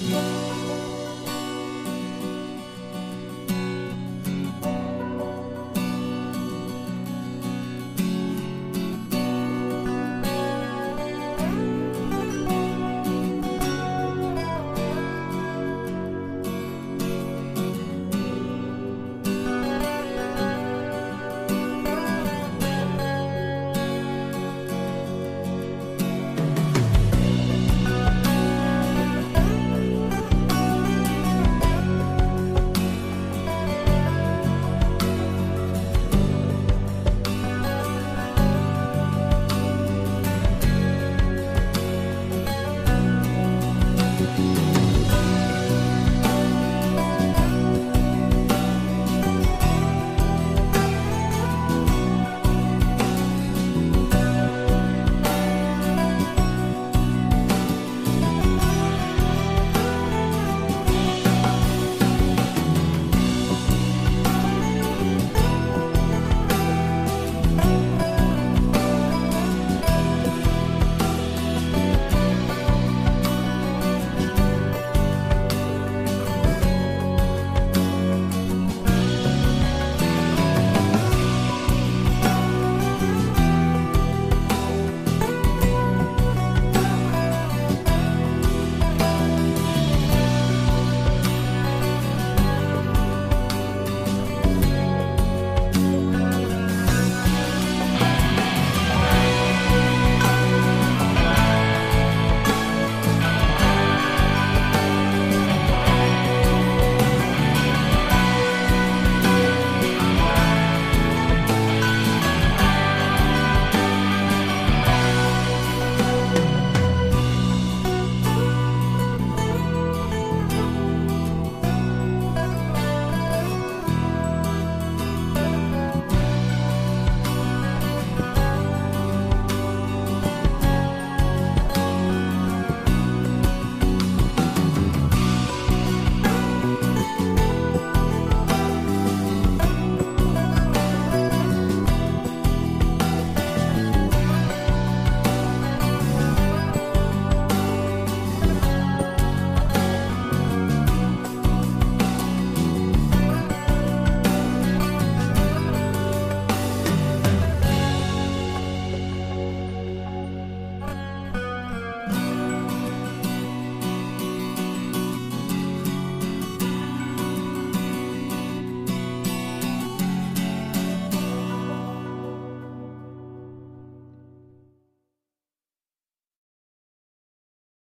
Yeah.